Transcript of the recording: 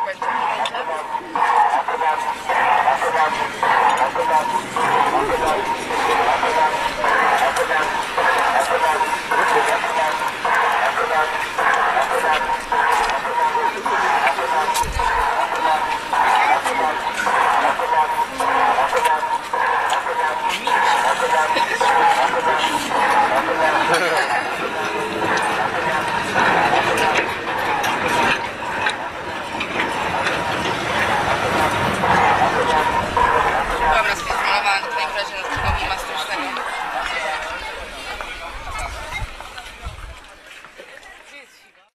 questo è quel genere.